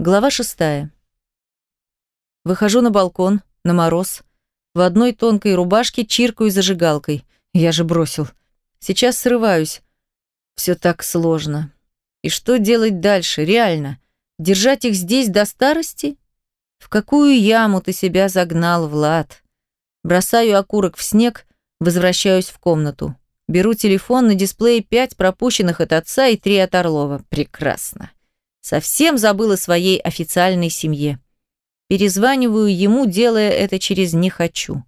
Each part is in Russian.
Глава шестая. Выхожу на балкон, на мороз. В одной тонкой рубашке чиркаю зажигалкой. Я же бросил. Сейчас срываюсь. Все так сложно. И что делать дальше, реально? Держать их здесь до старости? В какую яму ты себя загнал, Влад? Бросаю окурок в снег, возвращаюсь в комнату. Беру телефон, на дисплее пять пропущенных от отца и три от Орлова. Прекрасно. Совсем забыла своей официальной семье. Перезваниваю ему, делая это через «не хочу».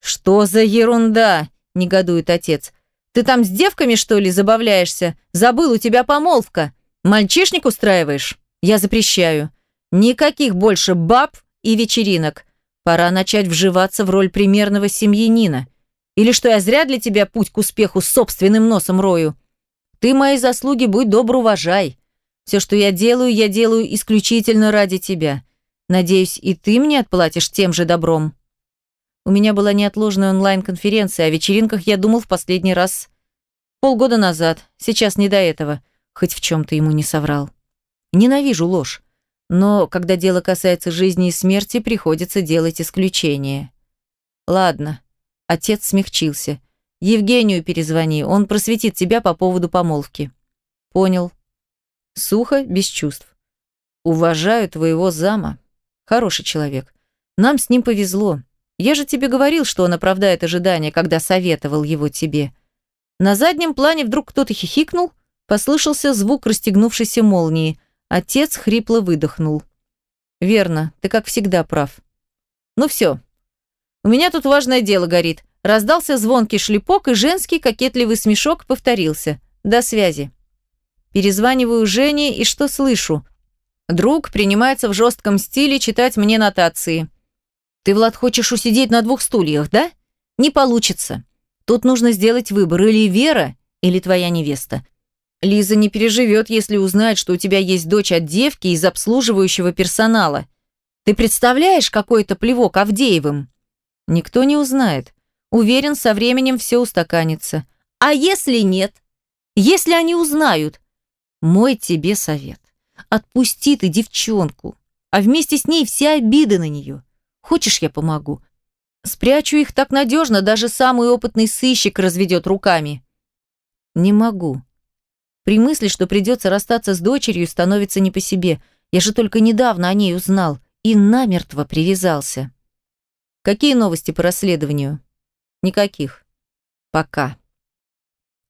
«Что за ерунда?» – негодует отец. «Ты там с девками, что ли, забавляешься? Забыл, у тебя помолвка. Мальчишник устраиваешь? Я запрещаю. Никаких больше баб и вечеринок. Пора начать вживаться в роль примерного семьянина. Или что я зря для тебя путь к успеху собственным носом рою? Ты мои заслуги будь добр уважай. Все, что я делаю, я делаю исключительно ради тебя. Надеюсь, и ты мне отплатишь тем же добром. У меня была неотложная онлайн-конференция, о вечеринках я думал в последний раз полгода назад. Сейчас не до этого, хоть в чем-то ему не соврал. Ненавижу ложь. Но когда дело касается жизни и смерти, приходится делать исключение. Ладно. Отец смягчился. Евгению перезвони, он просветит тебя по поводу помолвки. Понял. Сухо, без чувств. Уважаю твоего зама. Хороший человек. Нам с ним повезло. Я же тебе говорил, что он оправдает ожидания, когда советовал его тебе. На заднем плане вдруг кто-то хихикнул, послышался звук расстегнувшейся молнии. Отец хрипло выдохнул. «Верно, ты как всегда прав. Ну все. У меня тут важное дело горит». Раздался звонкий шлепок, и женский кокетливый смешок повторился. «До связи». Перезваниваю Жене, и что слышу? Друг принимается в жестком стиле читать мне нотации. «Ты, Влад, хочешь усидеть на двух стульях, да? Не получится. Тут нужно сделать выбор, или Вера, или твоя невеста. Лиза не переживет, если узнает, что у тебя есть дочь от девки из обслуживающего персонала. Ты представляешь, какой это плевок Авдеевым? Никто не узнает. Уверен, со временем все устаканится. А если нет? Если они узнают? Мой тебе совет. Отпусти ты девчонку, а вместе с ней все обиды на нее. Хочешь, я помогу? Спрячу их так надежно, даже самый опытный сыщик разведет руками. Не могу. При мысли, что придется расстаться с дочерью, становится не по себе. Я же только недавно о ней узнал и намертво привязался. Какие новости по расследованию? Никаких. Пока.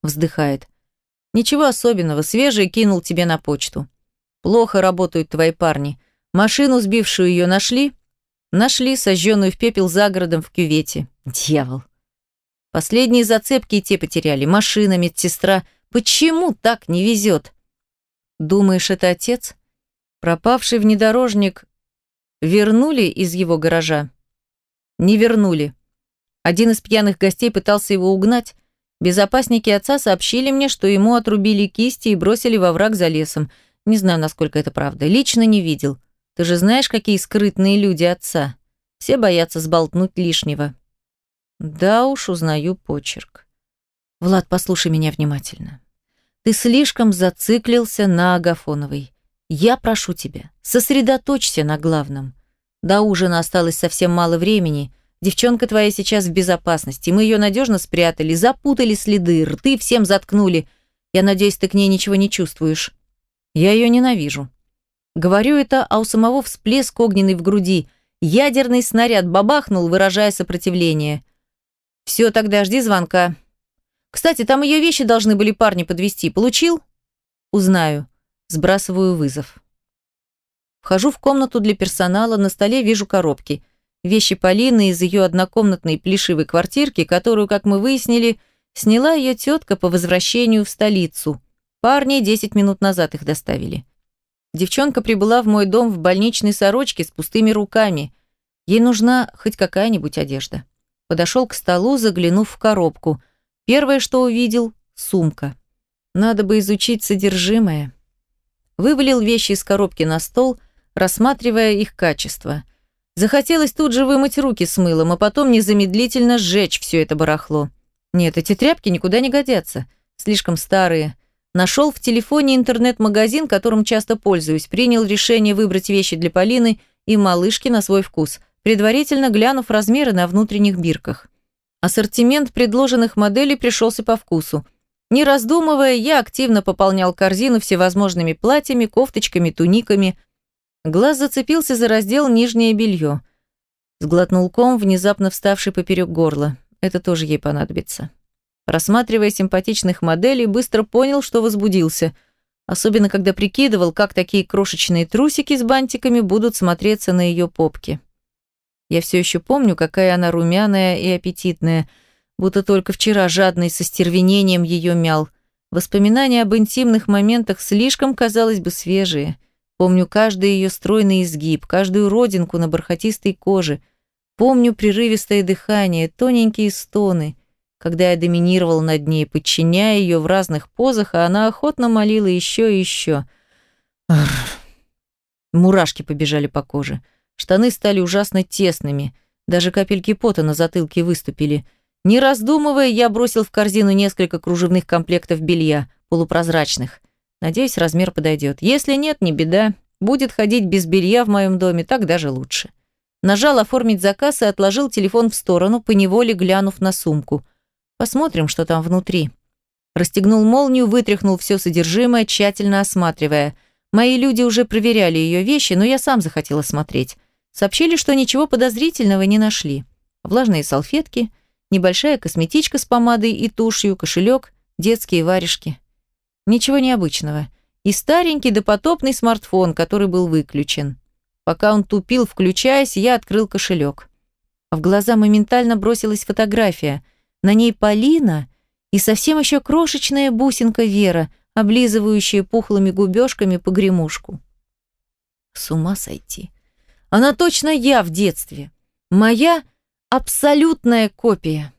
Вздыхает. Ничего особенного, свежий кинул тебе на почту. Плохо работают твои парни. Машину, сбившую ее, нашли? Нашли сожженную в пепел за городом в кювете. Дьявол. Последние зацепки и те потеряли. Машина, медсестра. Почему так не везет? Думаешь, это отец? Пропавший внедорожник вернули из его гаража? Не вернули. Один из пьяных гостей пытался его угнать. Безопасники отца сообщили мне, что ему отрубили кисти и бросили во враг за лесом. Не знаю, насколько это правда. Лично не видел. Ты же знаешь, какие скрытные люди отца. Все боятся сболтнуть лишнего. Да уж, узнаю почерк. Влад, послушай меня внимательно. Ты слишком зациклился на Агафоновой. Я прошу тебя, сосредоточься на главном. До ужина осталось совсем мало времени. Девчонка твоя сейчас в безопасности. Мы ее надежно спрятали, запутали следы, рты всем заткнули. Я надеюсь, ты к ней ничего не чувствуешь. Я ее ненавижу. Говорю это, а у самого всплеск огненный в груди. Ядерный снаряд бабахнул, выражая сопротивление. Все, тогда жди звонка. Кстати, там ее вещи должны были парни подвести. Получил? Узнаю. Сбрасываю вызов. Вхожу в комнату для персонала, на столе вижу коробки. Вещи Полины из ее однокомнатной плешивой квартирки, которую, как мы выяснили, сняла ее тетка по возвращению в столицу. Парни 10 минут назад их доставили. Девчонка прибыла в мой дом в больничной сорочке с пустыми руками. Ей нужна хоть какая-нибудь одежда. Подошел к столу, заглянув в коробку. Первое, что увидел – сумка. Надо бы изучить содержимое. Вывалил вещи из коробки на стол, рассматривая их качество. Захотелось тут же вымыть руки с мылом, а потом незамедлительно сжечь все это барахло. Нет, эти тряпки никуда не годятся. Слишком старые, Нашел в телефоне интернет-магазин, которым часто пользуюсь, принял решение выбрать вещи для Полины и малышки на свой вкус, предварительно глянув размеры на внутренних бирках. Ассортимент предложенных моделей пришелся по вкусу. Не раздумывая, я активно пополнял корзину всевозможными платьями, кофточками, туниками. Глаз зацепился за раздел «Нижнее белье». Сглотнул ком, внезапно вставший поперек горла. Это тоже ей понадобится. Рассматривая симпатичных моделей, быстро понял, что возбудился. Особенно, когда прикидывал, как такие крошечные трусики с бантиками будут смотреться на ее попке. Я все еще помню, какая она румяная и аппетитная, будто только вчера жадный со стервенением ее мял. Воспоминания об интимных моментах слишком, казалось бы, свежие. Помню каждый ее стройный изгиб, каждую родинку на бархатистой коже. Помню прерывистое дыхание, тоненькие стоны — когда я доминировал над ней, подчиняя ее в разных позах, а она охотно молила еще и еще. Арр. Мурашки побежали по коже. Штаны стали ужасно тесными. Даже капельки пота на затылке выступили. Не раздумывая, я бросил в корзину несколько кружевных комплектов белья, полупрозрачных. Надеюсь, размер подойдет. Если нет, не беда. Будет ходить без белья в моем доме, так даже лучше. Нажал оформить заказ и отложил телефон в сторону, поневоле глянув на сумку – Посмотрим, что там внутри. Расстегнул молнию, вытряхнул все содержимое, тщательно осматривая. Мои люди уже проверяли ее вещи, но я сам захотела смотреть. Сообщили, что ничего подозрительного не нашли. Влажные салфетки, небольшая косметичка с помадой и тушью, кошелек, детские варежки. Ничего необычного. И старенький допотопный смартфон, который был выключен. Пока он тупил, включаясь, я открыл кошелек. В глаза моментально бросилась фотография – на ней Полина и совсем еще крошечная бусинка Вера, облизывающая пухлыми губежками погремушку. С ума сойти. Она точно я в детстве. Моя абсолютная копия.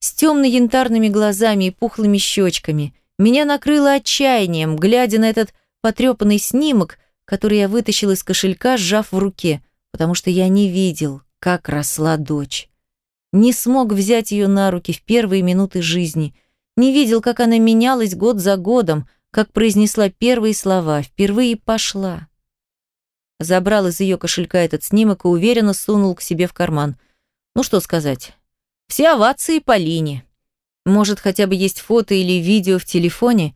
С темно-янтарными глазами и пухлыми щечками. Меня накрыло отчаянием, глядя на этот потрепанный снимок, который я вытащил из кошелька, сжав в руке, потому что я не видел, как росла дочь не смог взять ее на руки в первые минуты жизни, не видел, как она менялась год за годом, как произнесла первые слова, впервые пошла. Забрал из ее кошелька этот снимок и уверенно сунул к себе в карман. Ну что сказать, все овации Полине. Может, хотя бы есть фото или видео в телефоне?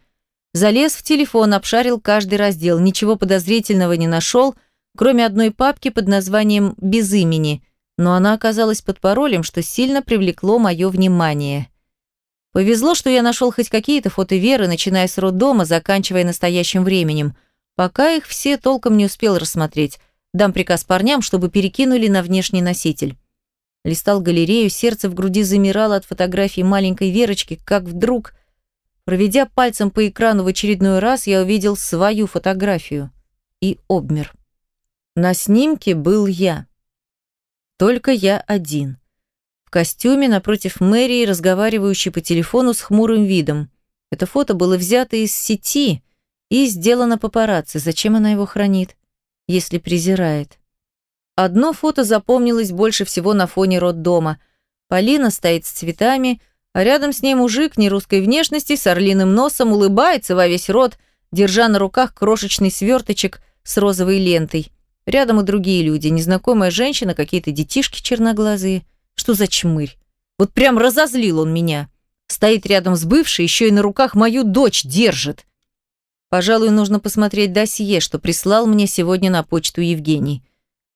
Залез в телефон, обшарил каждый раздел, ничего подозрительного не нашел, кроме одной папки под названием «Без имени», но она оказалась под паролем, что сильно привлекло мое внимание. Повезло, что я нашел хоть какие-то фото Веры, начиная с роддома, заканчивая настоящим временем. Пока их все толком не успел рассмотреть. Дам приказ парням, чтобы перекинули на внешний носитель. Листал галерею, сердце в груди замирало от фотографии маленькой Верочки, как вдруг, проведя пальцем по экрану в очередной раз, я увидел свою фотографию и обмер. На снимке был я. Только я один. В костюме напротив мэрии, разговаривающий по телефону с хмурым видом. Это фото было взято из сети и сделано папарацци. Зачем она его хранит, если презирает? Одно фото запомнилось больше всего на фоне роддома. Полина стоит с цветами, а рядом с ней мужик нерусской внешности с орлиным носом улыбается во весь рот, держа на руках крошечный сверточек с розовой лентой. Рядом и другие люди, незнакомая женщина, какие-то детишки черноглазые. Что за чмырь? Вот прям разозлил он меня. Стоит рядом с бывшей, еще и на руках мою дочь держит. Пожалуй, нужно посмотреть досье, что прислал мне сегодня на почту Евгений.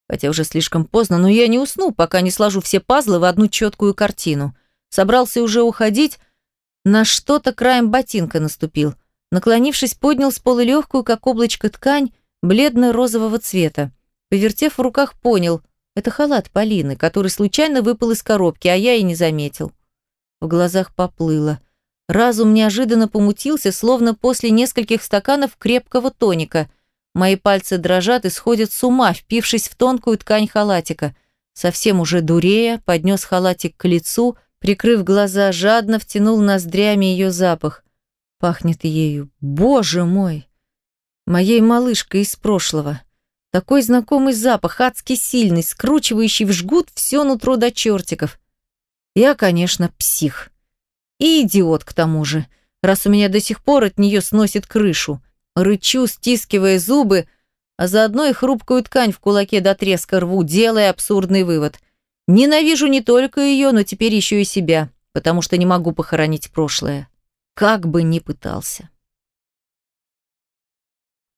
Хотя уже слишком поздно, но я не усну, пока не сложу все пазлы в одну четкую картину. Собрался уже уходить, на что-то краем ботинка наступил. Наклонившись, поднял с пола легкую, как облачко ткань, бледно-розового цвета. Повертев в руках, понял, это халат Полины, который случайно выпал из коробки, а я и не заметил. В глазах поплыло. Разум неожиданно помутился, словно после нескольких стаканов крепкого тоника. Мои пальцы дрожат и сходят с ума, впившись в тонкую ткань халатика. Совсем уже дурея, поднес халатик к лицу, прикрыв глаза, жадно втянул ноздрями ее запах. Пахнет ею. Боже мой! Моей малышкой из прошлого. Такой знакомый запах, адски сильный, скручивающий в жгут все нутро до чертиков. Я, конечно, псих. И идиот к тому же. раз у меня до сих пор от нее сносит крышу. Рычу, стискивая зубы, а заодно и хрупкую ткань в кулаке до треска рву, делая абсурдный вывод. Ненавижу не только ее, но теперь еще и себя, потому что не могу похоронить прошлое. Как бы ни пытался.